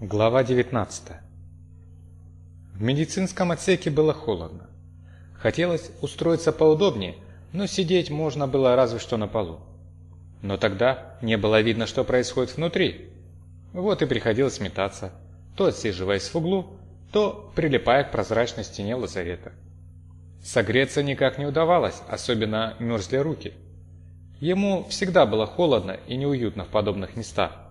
Глава 19 В медицинском отсеке было холодно. Хотелось устроиться поудобнее, но сидеть можно было разве что на полу. Но тогда не было видно, что происходит внутри. Вот и приходилось метаться, то отсиживаясь в углу, то прилипая к прозрачной стене лазарета. Согреться никак не удавалось, особенно мерзли руки. Ему всегда было холодно и неуютно в подобных местах.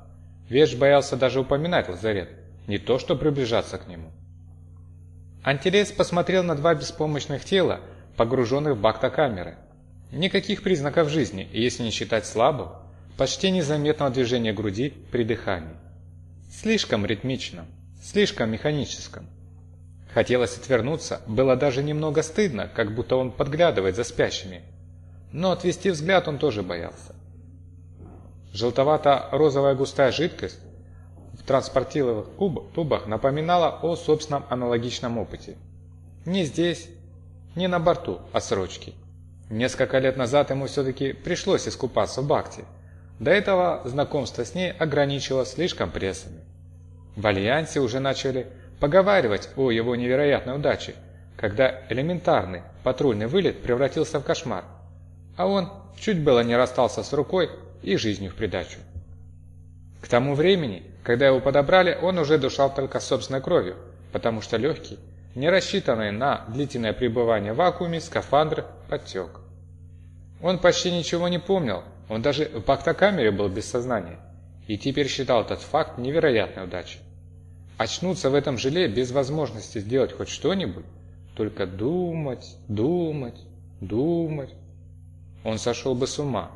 Веш боялся даже упоминать лазарет, не то что приближаться к нему. Антилес посмотрел на два беспомощных тела, погруженных в бактокамеры. Никаких признаков жизни, если не считать слабого, почти незаметного движения груди при дыхании. Слишком ритмичным, слишком механическим. Хотелось отвернуться, было даже немного стыдно, как будто он подглядывает за спящими. Но отвести взгляд он тоже боялся. Желтовато-розовая густая жидкость в транспортиловых тубах напоминала о собственном аналогичном опыте. Не здесь, не на борту отсрочки. Несколько лет назад ему все-таки пришлось искупаться в Бахте. До этого знакомство с ней ограничивалось слишком прессами. В Альянсе уже начали поговаривать о его невероятной удаче, когда элементарный патрульный вылет превратился в кошмар. А он чуть было не расстался с рукой и жизнью в придачу. К тому времени, когда его подобрали, он уже дышал только собственной кровью, потому что легкий, не рассчитанный на длительное пребывание в вакууме, скафандр подтек. Он почти ничего не помнил, он даже в бактокамере был без сознания, и теперь считал этот факт невероятной удачей. Очнуться в этом желе без возможности сделать хоть что-нибудь, только думать, думать, думать. Он сошел бы с ума.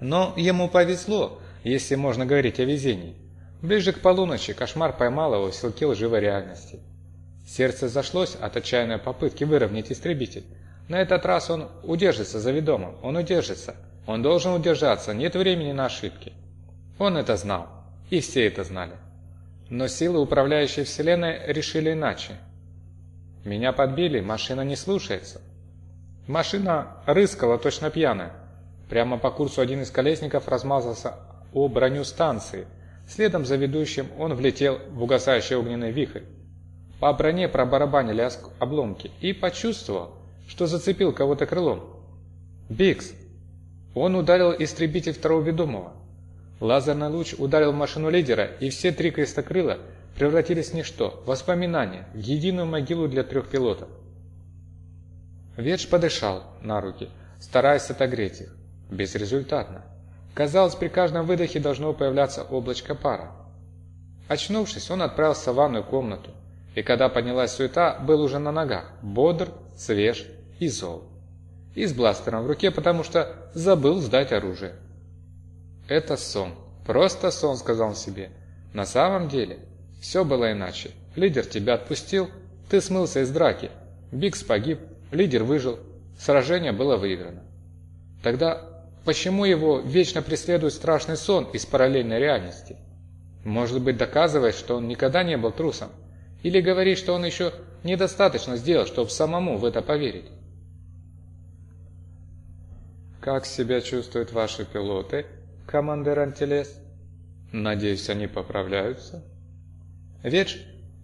Но ему повезло, если можно говорить о везении. Ближе к полуночи кошмар поймал его в силке лживой реальности. Сердце зашлось от отчаянной попытки выровнять истребитель. На этот раз он удержится за ведомым, он удержится. Он должен удержаться, нет времени на ошибки. Он это знал, и все это знали. Но силы, управляющие Вселенной, решили иначе. Меня подбили, машина не слушается. Машина рыскала, точно пьяная. Прямо по курсу один из колесников размазался о броню станции. Следом за ведущим он влетел в угасающий огненный вихрь. По броне пробарабанили обломки и почувствовал, что зацепил кого-то крылом. «Бикс!» Он ударил истребитель второго ведомого. Лазерный луч ударил машину лидера, и все три крестокрыла превратились в ничто, воспоминания, в единую могилу для трех пилотов. Ветш подышал на руки, стараясь отогреть их. Безрезультатно. Казалось, при каждом выдохе должно появляться облачко пара. Очнувшись, он отправился в ванную комнату, и когда поднялась суета, был уже на ногах, бодр, свеж и зол. И с бластером в руке, потому что забыл сдать оружие. «Это сон. Просто сон», — сказал он себе. «На самом деле все было иначе. Лидер тебя отпустил, ты смылся из драки. Бикс погиб, лидер выжил, сражение было выиграно. Тогда Почему его вечно преследует страшный сон из параллельной реальности? Может быть, доказывает, что он никогда не был трусом? Или говорит, что он еще недостаточно сделал, чтобы самому в это поверить? Как себя чувствуют ваши пилоты, командир Антилес? Надеюсь, они поправляются? Ведж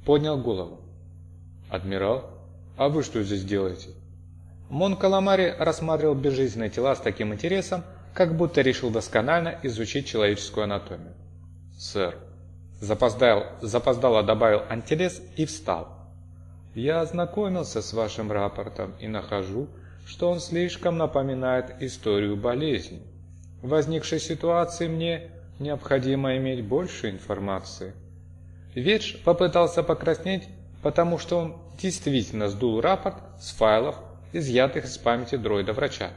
поднял голову. Адмирал, а вы что здесь делаете? Мон Каламари рассматривал безжизненные тела с таким интересом, как будто решил досконально изучить человеческую анатомию. «Сэр», запоздал, запоздало добавил антилес и встал. «Я ознакомился с вашим рапортом и нахожу, что он слишком напоминает историю болезни. В возникшей ситуации мне необходимо иметь больше информации». Ветш попытался покраснеть, потому что он действительно сдул рапорт с файлов изъятых из памяти дроида-врача.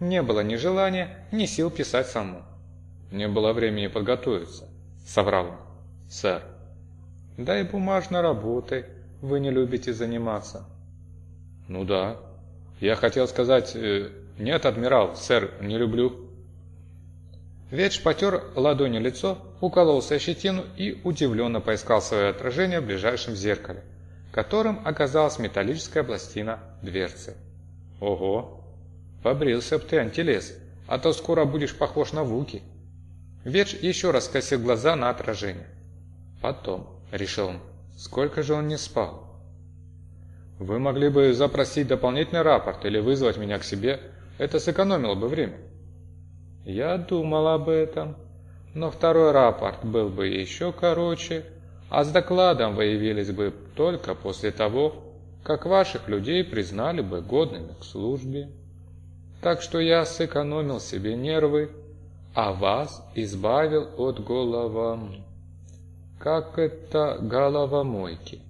Не было ни желания, ни сил писать саму. Не было времени подготовиться, соврал он. Сэр. Да и бумажной работой вы не любите заниматься. Ну да. Я хотел сказать, э, нет, адмирал, сэр, не люблю. Ветш потер ладонью лицо, укололся щетину и удивленно поискал свое отражение в ближайшем зеркале которым оказалась металлическая пластина дверцы. «Ого! Побрился б ты, антилес, а то скоро будешь похож на Вуки!» Ведж еще раз скосил глаза на отражение. Потом, решил он, сколько же он не спал. Вы могли бы запросить дополнительный рапорт или вызвать меня к себе, это сэкономило бы время. Я думал об этом, но второй рапорт был бы еще короче, а с докладом вы явились бы только после того, как ваших людей признали бы годными к службе. Так что я сэкономил себе нервы, а вас избавил от голова... Как это головомойки?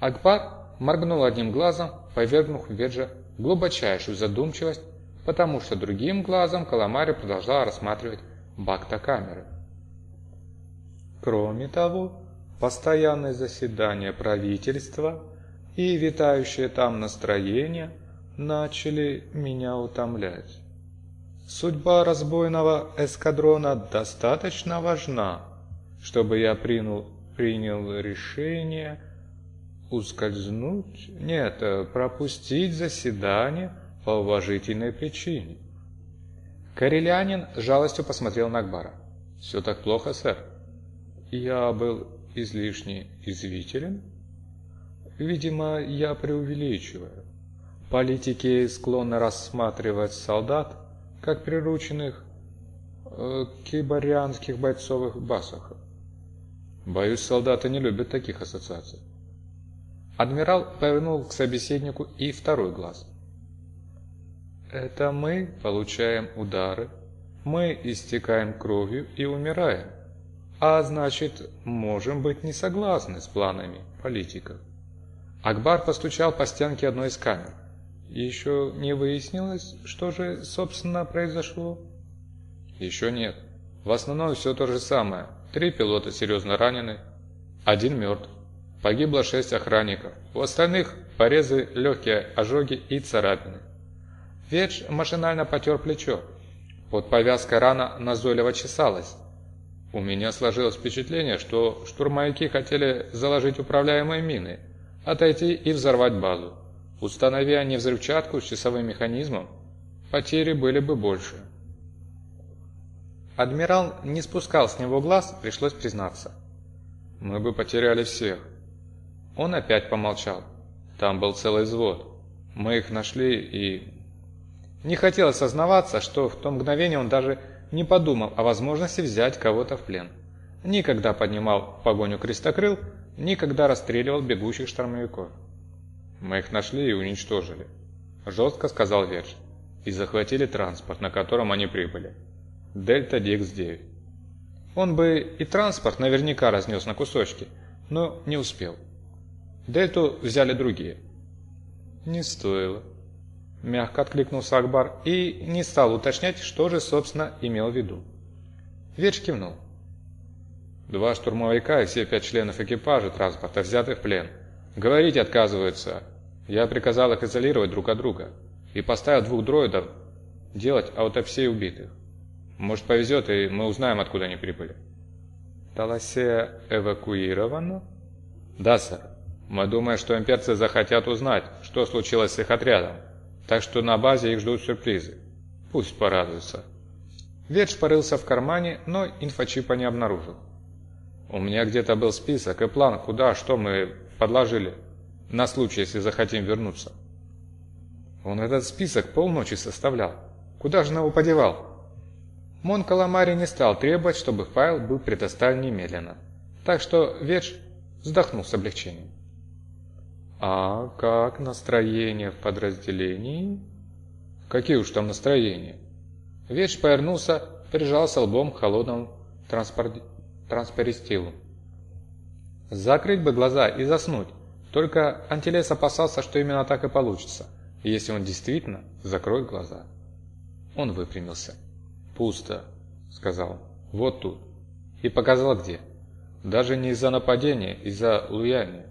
Акбар моргнул одним глазом, повергнув Веджа глубочайшую задумчивость, потому что другим глазом Каламари продолжал рассматривать бакта камеры. Кроме того, постоянные заседания правительства и витающее там настроение начали меня утомлять. Судьба разбойного эскадрона достаточно важна, чтобы я принял, принял решение ускользнуть, нет, пропустить заседание по уважительной причине. Карелянин жалостью посмотрел на Акбара. «Все так плохо, сэр?» «Я был излишне извителен?» «Видимо, я преувеличиваю. Политики склонны рассматривать солдат как прирученных э, кибарианских бойцовых басах. Боюсь, солдаты не любят таких ассоциаций. Адмирал повернул к собеседнику и второй глаз. Это мы получаем удары, мы истекаем кровью и умираем, а значит, можем быть не согласны с планами политиков. Акбар постучал по стенке одной из камер. Еще не выяснилось, что же, собственно, произошло? Еще нет. В основном все то же самое. Три пилота серьезно ранены, один мертв. Погибло шесть охранников. У остальных порезы, легкие ожоги и царапины. Ведж машинально потер плечо. Под повязкой рана назойливо чесалась. У меня сложилось впечатление, что штурмовики хотели заложить управляемые мины, отойти и взорвать базу. Установи они взрывчатку с часовым механизмом, потери были бы больше. Адмирал не спускал с него глаз, пришлось признаться. Мы бы потеряли всех. Он опять помолчал. Там был целый взвод. Мы их нашли и... Не хотел осознаваться, что в то мгновение он даже не подумал о возможности взять кого-то в плен. Никогда поднимал погоню крестокрыл, никогда расстреливал бегущих штормовиков. Мы их нашли и уничтожили, жестко сказал Верш, и захватили транспорт, на котором они прибыли. Дельта Дикс-9. Он бы и транспорт наверняка разнес на кусочки, но не успел. Дельту взяли другие. Не стоило. Мягко откликнулся Акбар и не стал уточнять, что же, собственно, имел в виду. Верш кивнул. Два штурмовика и все пять членов экипажа транспорта взяты в плен. Говорить отказываются. Я приказал их изолировать друг от друга и поставил двух дроидов делать аутопсии убитых. Может повезет, и мы узнаем, откуда они прибыли. Таласея эвакуирована? Да, сэр. Мы думаем, что имперцы захотят узнать, что случилось с их отрядом. Так что на базе их ждут сюрпризы. Пусть порадуются. Ведж порылся в кармане, но инфочипа не обнаружил. У меня где-то был список и план, куда, что мы подложили, на случай, если захотим вернуться. Он этот список полночи составлял. Куда же его подевал? Мон Каламари не стал требовать, чтобы файл был предоставлен немедленно. Так что Ведж вздохнул с облегчением. «А как настроение в подразделении?» «Какие уж там настроения?» Ведж повернулся, прижался лбом к холодному транспор... транспористилу. Закрыть бы глаза и заснуть. Только Антилес опасался, что именно так и получится, если он действительно закроет глаза. Он выпрямился. «Пусто», — сказал. «Вот тут». И показал где. Даже не из-за нападения, из-за Луяни.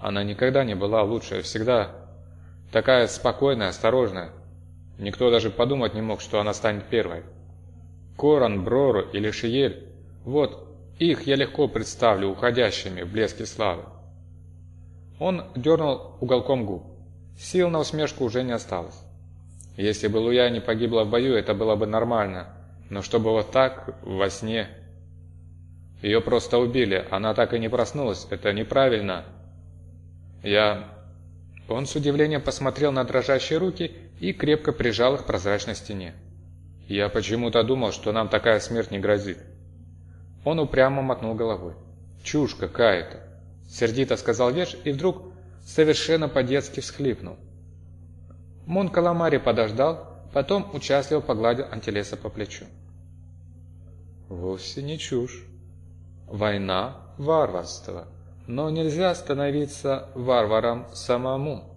Она никогда не была лучшая, всегда такая спокойная, осторожная. Никто даже подумать не мог, что она станет первой. Коран, Брору или Шиель – вот их я легко представлю уходящими в блеске славы. Он дернул уголком губ. Сил на усмешку уже не осталось. Если бы Луя не погибла в бою, это было бы нормально. Но чтобы вот так, во сне... Ее просто убили, она так и не проснулась, это неправильно. Я... Он с удивлением посмотрел на дрожащие руки и крепко прижал их к прозрачной стене. Я почему-то думал, что нам такая смерть не грозит. Он упрямо мотнул головой. Чушь какая-то. Сердито сказал Веш и вдруг совершенно по-детски всхлипнул. Мон Каламари подождал, потом участливо погладил Антилеса по плечу. Вовсе не чушь. Война – варварство, но нельзя становиться варваром самому.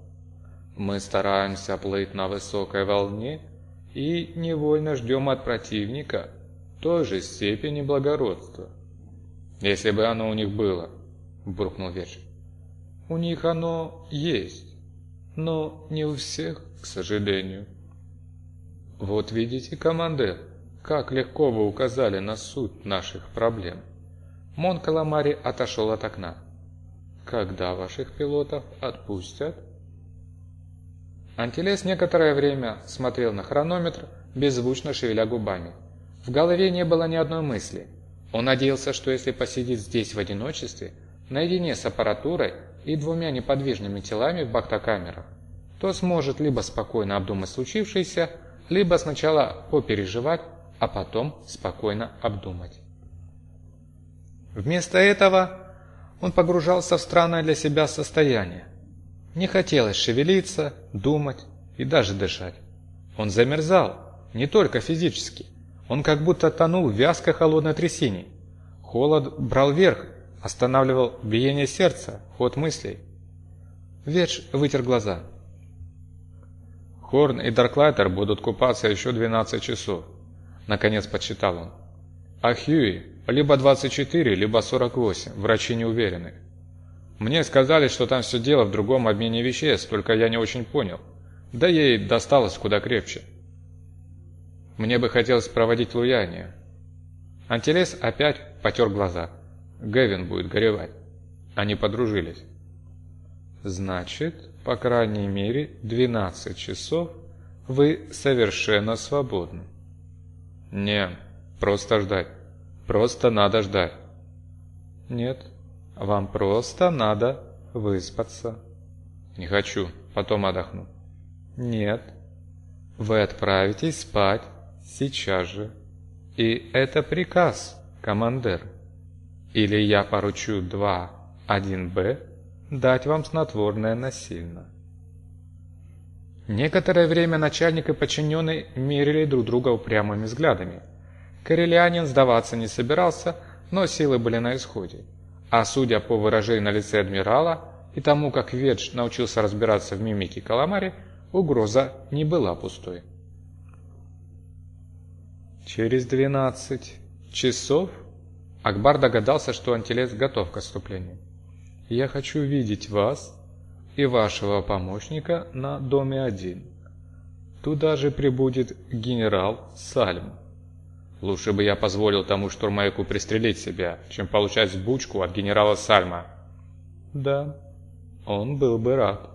Мы стараемся плыть на высокой волне и невольно ждем от противника той же степени благородства. Если бы оно у них было, буркнул Верш. У них оно есть, но не у всех, к сожалению. Вот видите, командир, как легко вы указали на суть наших проблем. Мон Каламари отошел от окна. Когда ваших пилотов отпустят? Антилес некоторое время смотрел на хронометр, беззвучно шевеля губами. В голове не было ни одной мысли. Он надеялся, что если посидит здесь в одиночестве, наедине с аппаратурой и двумя неподвижными телами в бактокамерах, то сможет либо спокойно обдумать случившееся, либо сначала попереживать, а потом спокойно обдумать. Вместо этого он погружался в странное для себя состояние. Не хотелось шевелиться, думать и даже дышать. Он замерзал, не только физически. Он как будто тонул в вязкой холодной трясине. Холод брал верх, останавливал биение сердца, ход мыслей. Ведж вытер глаза. Хорн и Дарклайтер будут купаться еще 12 часов. Наконец подсчитал он. А Хьюи либо 24, либо 48, врачи не уверены. Мне сказали, что там все дело в другом обмене веществ, только я не очень понял. Да ей досталось куда крепче. Мне бы хотелось проводить луяние. Антилес опять потер глаза. Гевин будет горевать. Они подружились. Значит, по крайней мере, 12 часов вы совершенно свободны. Не, просто ждать. Просто надо ждать. Нет, вам просто надо выспаться. Не хочу, потом отдохну. Нет. Вы отправитесь спать сейчас же. И это приказ, командир. Или я поручу 2-1Б дать вам снотворное насильно. Некоторое время начальник и подчиненный мерили друг друга упрямыми взглядами. Корелианин сдаваться не собирался, но силы были на исходе. А судя по выражению на лице адмирала и тому, как Ведж научился разбираться в мимике Каламари, угроза не была пустой. Через двенадцать часов Акбар догадался, что Антилес готов к отступлению. «Я хочу видеть вас и вашего помощника на доме один. Туда же прибудет генерал Сальм. Лучше бы я позволил тому штурмовику пристрелить себя, чем получать сбучку от генерала Сальма. Да, он был бы рад.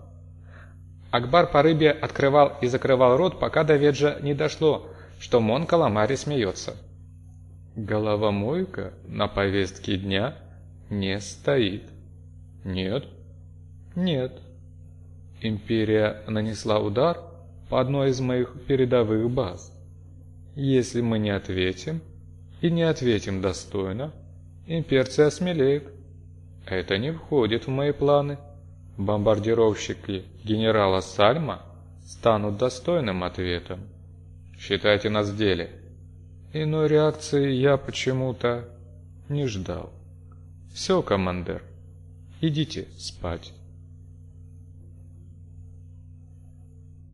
Акбар по рыбе открывал и закрывал рот, пока до Веджа не дошло, что Мон Каламари смеется. Головомойка на повестке дня не стоит. Нет? Нет. Империя нанесла удар по одной из моих передовых баз. Если мы не ответим, и не ответим достойно, имперцы осмелеют. Это не входит в мои планы. Бомбардировщики генерала Сальма станут достойным ответом. Считайте нас в деле. Иной реакции я почему-то не ждал. Все, командир, идите спать.